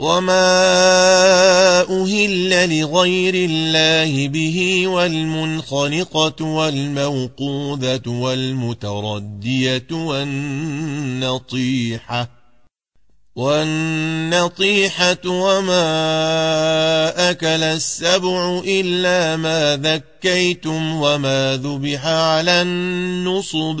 وما أهل لغير الله به والمنخنقة والموقوذة والمتردية والنطيحة والنطيحة وما أكل السبع إلا ما ذكيتم وما ذبح على النصب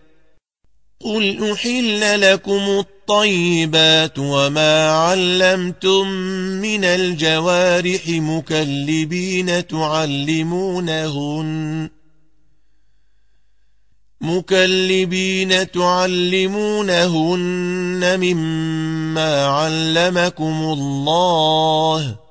قل أحل لكم الطيبات وما علمتم من الجوارح مكلبين تعلمونهن مكلبين تعلمونهن مما علمكم الله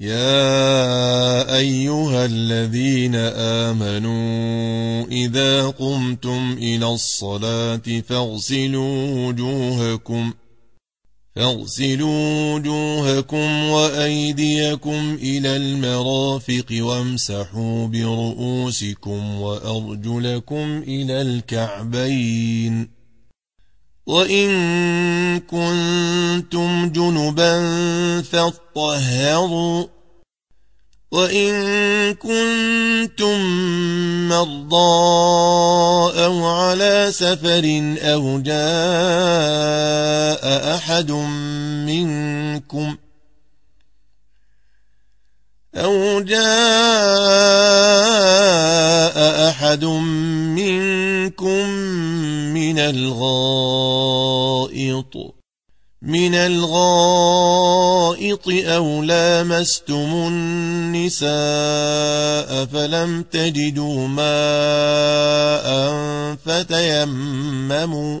يا أيها الذين آمنوا إذا قمتم إلى الصلاة فاغسلوا وجوهكم فاغسلوا وجوهكم وأيديكم إلى المرافق وامسحوا برؤوسكم وأرجلكم إلى الكعبين وإن كنتم جنبا فاطهروا وإن كنتم مرضى أو على سفر أو جاء أحد منكم أو جاء أحد منكم من الغائط من الغائط أو لامستم النساء فلم تجدوا ماء فتيمموا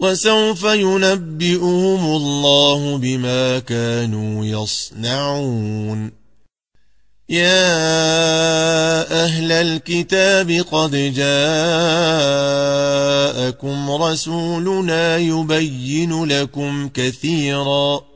وسوف ينبئهم الله بما كانوا يصنعون. يا أهل الكتاب قد جاءكم رسولنا يبين لكم كثيراً.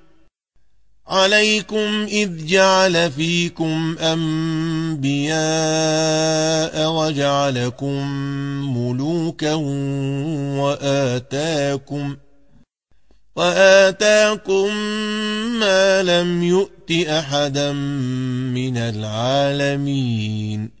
عليكم إذ جعل فيكم أنبياء وجعلكم ملوكا وآتاكم وآتاكم ما لم يؤت أحدا من العالمين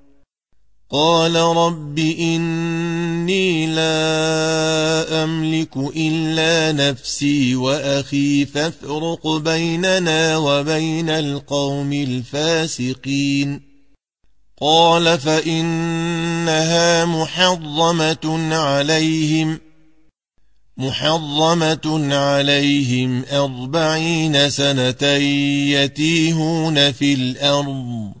قال رب إني لا أملك إلا نفسي وأخي فافرق بيننا وبين القوم الفاسقين. قال فإنها محرمة عليهم محرمة عليهم أربعين سنة يتيهون في الأرض.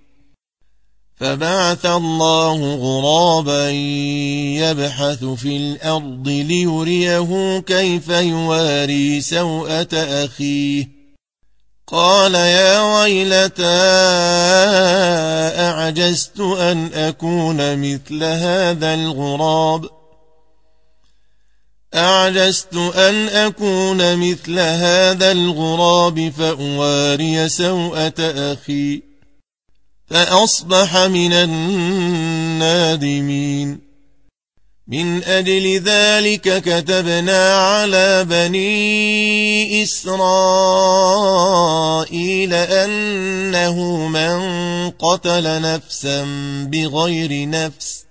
فبعث الله غرابا يبحث في الأرض ليريه كيف يواري سوءة أخيه. قال يا ويلتى أعجزت أن أكون مثل هذا الغراب؟ أعجزت أن أكون مثل هذا الغراب فأواري سوءة أخي. فأصبح من النادمين. من أجل ذلك كتبنا على بني إسرائيل أنه من قتل نفسا بغير نفس.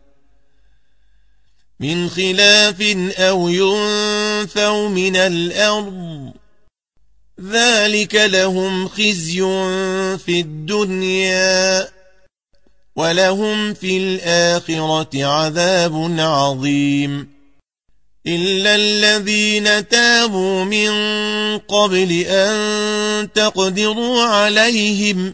من خلاف أو ينفوا من الأرض. ذلك لهم خزي في الدنيا ولهم في الآخرة عذاب عظيم. إلا الذين تابوا من قبل أن تقدروا عليهم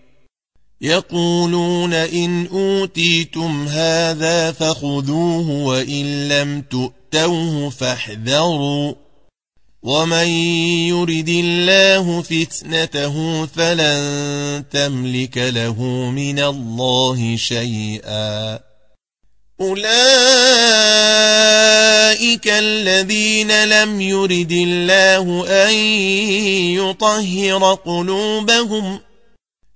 يقولون إن أوتيتم هذا فخذوه وإن لم تؤتوه فاحذروا. ومن يرد الله فتنته فلن تملك له من الله شيئا. أولئك الذين لم يرد الله أن يطهر قلوبهم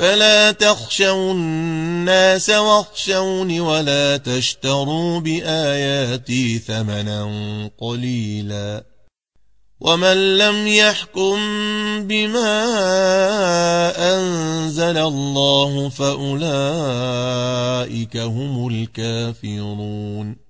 فلا تخشوا الناس واخشوني ولا تشتروا بآياتي ثمنا قليلا. ومن لم يحكم بما أنزل الله فأولئك هم الكافرون.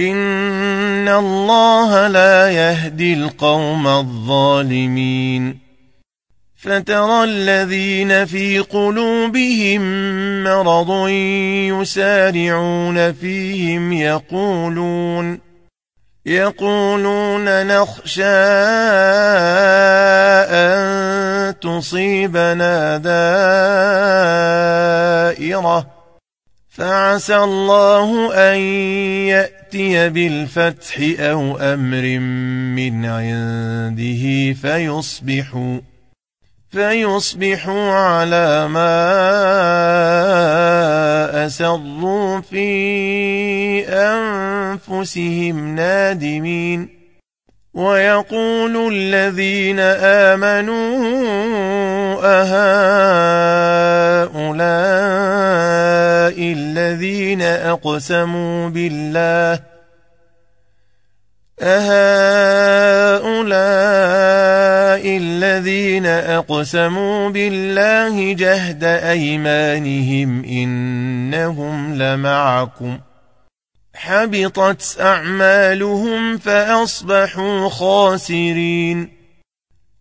إن الله لا يهدي القوم الظالمين فترى الذين في قلوبهم مرض يسارعون فيهم يقولون يقولون نخشى أن تصيبنا دائرة فعسى الله أن يأتي بالفتح أو أمر من عنده فيصبحوا فيصبحوا على ما أسروا في أنفسهم نادمين. ويقول الذين آمنوا أهؤلاء الذين أقسموا بالله أهؤلاء الذين أقسموا بالله جهد أيمانهم إنهم لمعكم حبطت أعمالهم فأصبحوا خاسرين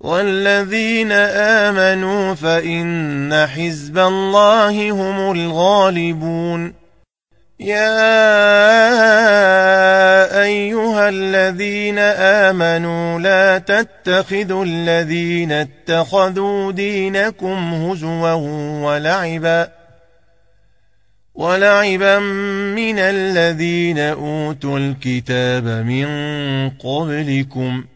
والذين آمنوا فإن حزب الله هم الغالبون. يا أيها الذين آمنوا لا تتخذوا الذين اتخذوا دينكم هزوا ولعبا ولعبا من الذين أوتوا الكتاب من قبلكم ۖ.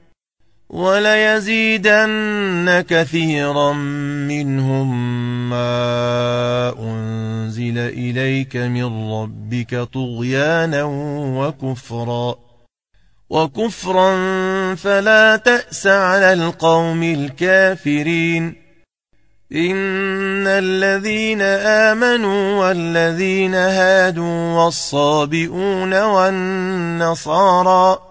وليزيدن كثيرا منهم ما أنزل إليك من ربك طغيانا وكفرا. وكفرا فلا تأس على القوم الكافرين. إن الذين آمنوا والذين هادوا والصابئون والنصارى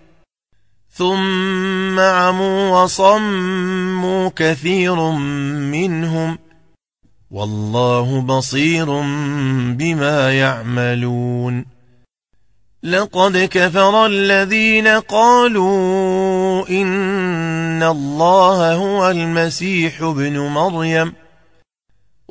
ثم عموا وصموا كثير منهم والله بصير بما يعملون لقد كفر الذين قالوا إن الله هو المسيح ابن مريم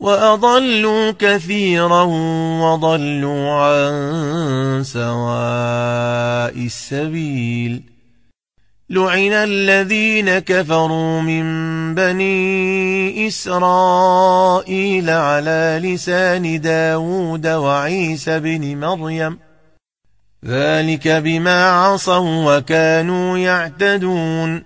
وأضلوا كثيرا وضلوا عن سواء السبيل. لعن الذين كفروا من بني إسرائيل على لسان داود وعيسى بن مريم. ذلك بما عصوا وكانوا يعتدون.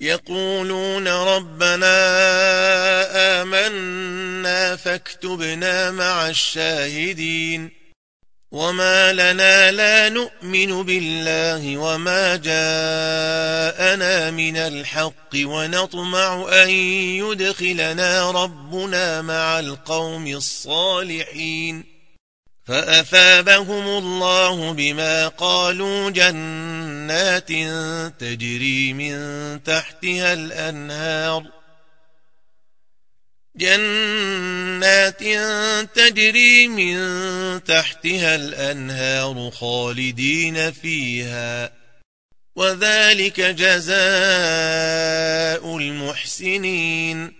يقولون ربنا آمنا فاكتبنا مع الشاهدين وما لنا لا نؤمن بالله وما جاءنا من الحق ونطمع أن يدخلنا ربنا مع القوم الصالحين فأثابهم الله بما قالوا جنات تجري من تحتها الأنهار. جنات تجري من تحتها الأنهار خالدين فيها. وذلك جزاء المحسنين.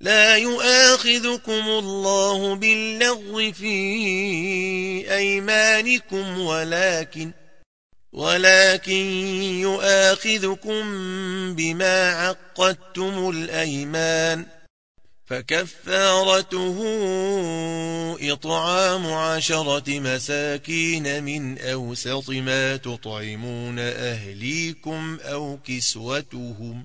لا يؤاخذكم الله باللغو في أيمانكم ولكن ولكن يؤاخذكم بما عقدتم الأيمان. فكفارته إطعام عشرة مساكين من أوسط ما تطعمون أهليكم أو كسوتهم.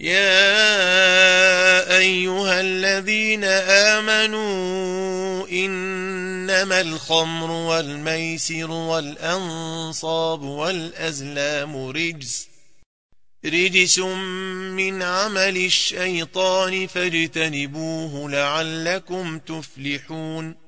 يا أيها الذين آمنوا إنما الخمر والميسر والأنصاب والأزلام رجس رجس من عمل الشيطان فاجتنبوه لعلكم تفلحون.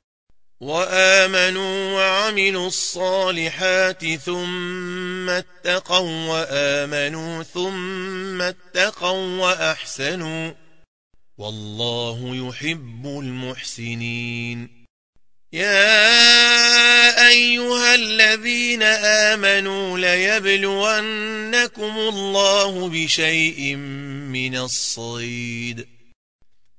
وآمنوا وعملوا الصالحات ثم اتقوا وآمنوا ثم اتقوا وأحسنوا والله يحب المحسنين. يا أيها الذين آمنوا ليبلونكم الله بشيء من الصيد.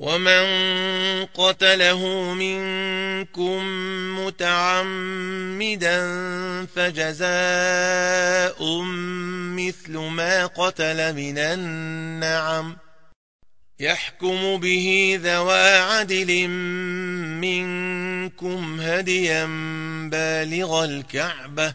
ومن قتله منكم متعمدا فجزاء مثل ما قتل من النعم يحكم به ذوى عدل منكم هديا بالغ الكعبة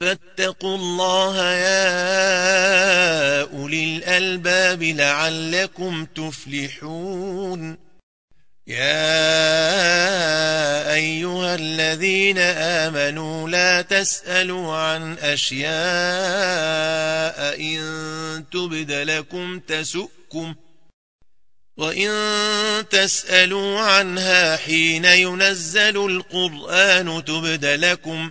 فاتقوا الله يا أولي الألباب لعلكم تفلحون. يا أيها الذين آمنوا لا تسألوا عن أشياء إن تبد لكم تسؤكم وإن تسألوا عنها حين ينزل القرآن تبد لكم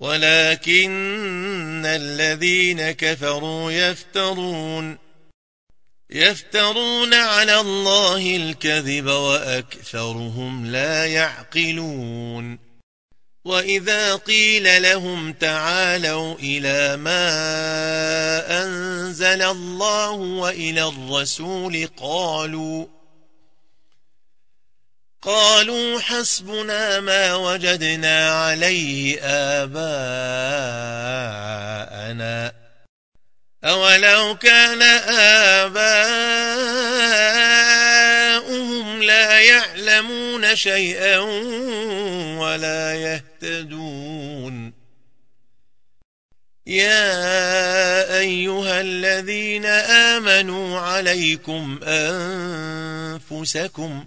ولكن الذين كفروا يفترون يفترون على الله الكذب وأكثرهم لا يعقلون. وإذا قيل لهم تعالوا إلى ما أنزل الله وإلى الرسول قالوا قالوا حسبنا ما وجدنا عليه آباءنا. أولو كان آباءنا يعلمون شيئا ولا يهتدون. يا أيها الذين آمنوا عليكم أنفسكم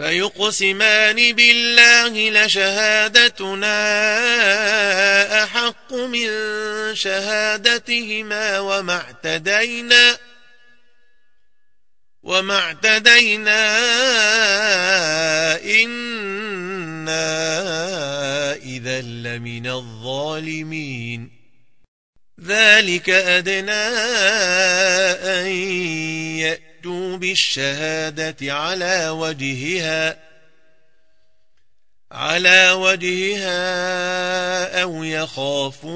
فيقسمان بالله لشهادتنا أحق من شهادتهما وما اعتدينا وما اعتدينا إنا إذا لمن الظالمين. ذلك أدنى أن يأتي بالشهادة على وجهها على وجهها أو يخافوا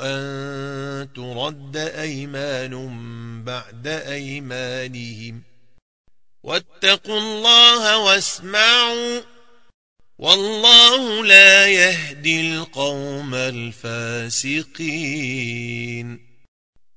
أن ترد أيمان بعد أيمانهم. واتقوا الله واسمعوا والله لا يهدي القوم الفاسقين.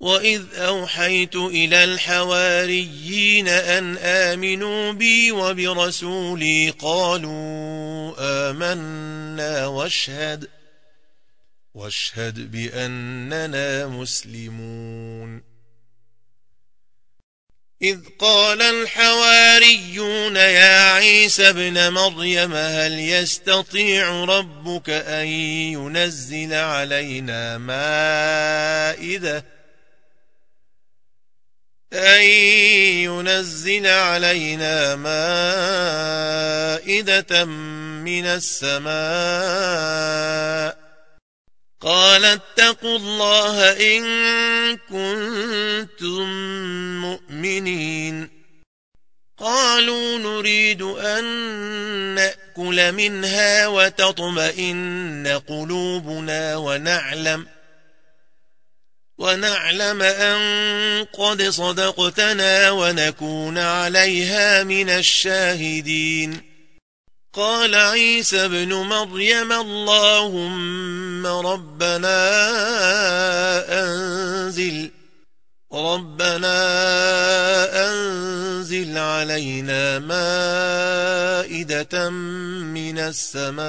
وإذ أوحيت إلى الحواريين أن آمنوا بي وبرسولي قالوا آمنا واشهد واشهد بأننا مسلمون. إذ قال الحواريون يا عيسى ابن مريم هل يستطيع ربك أن ينزل علينا مائدة أن ينزل علينا مائدة من السماء. قال اتقوا الله إن كنتم مؤمنين. قالوا نريد أن نأكل منها وتطمئن قلوبنا ونعلم ونعلم أن قد صدقتنا ونكون عليها من الشاهدين. قال عيسى ابن مريم اللهم ربنا أنزل ربنا أنزل علينا مائدة من السماء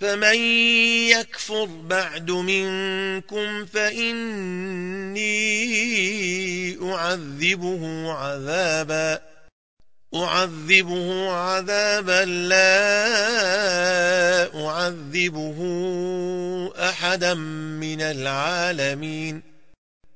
فمن يكفر بعد منكم فإني أعذبه عذابا أعذبه عذابا لا أعذبه أحدا من العالمين